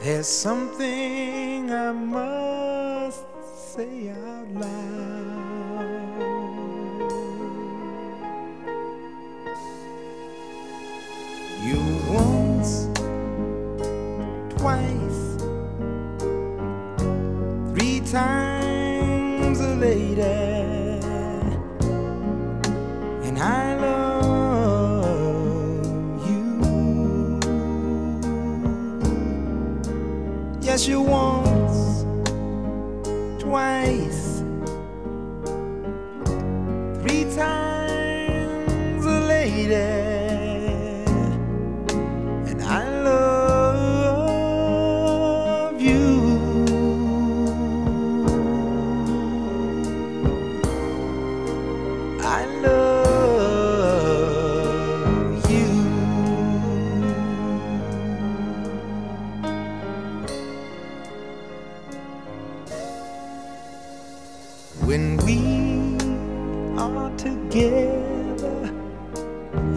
there's something I must say out loud. You once, twice, three times a lady, Yes, you once, twice, three times a lady. When we are together,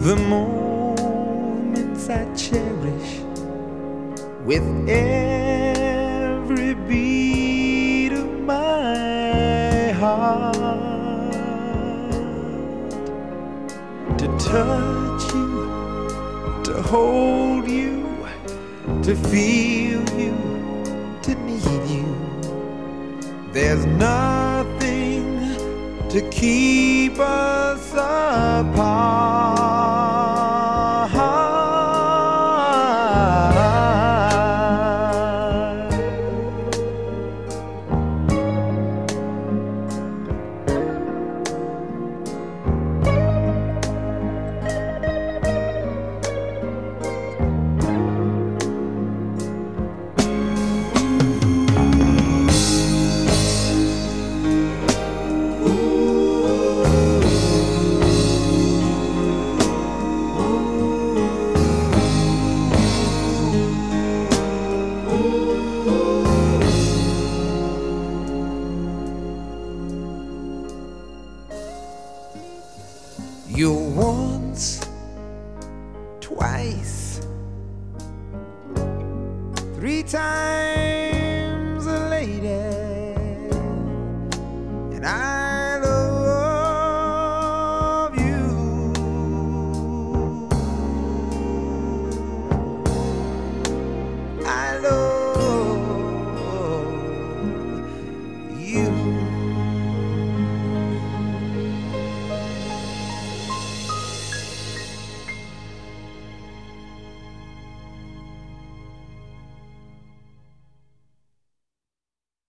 the moments I cherish with every beat of my heart to touch you, to hold you, to feel you, to need you. There's nothing to keep us apart. You once, twice, three times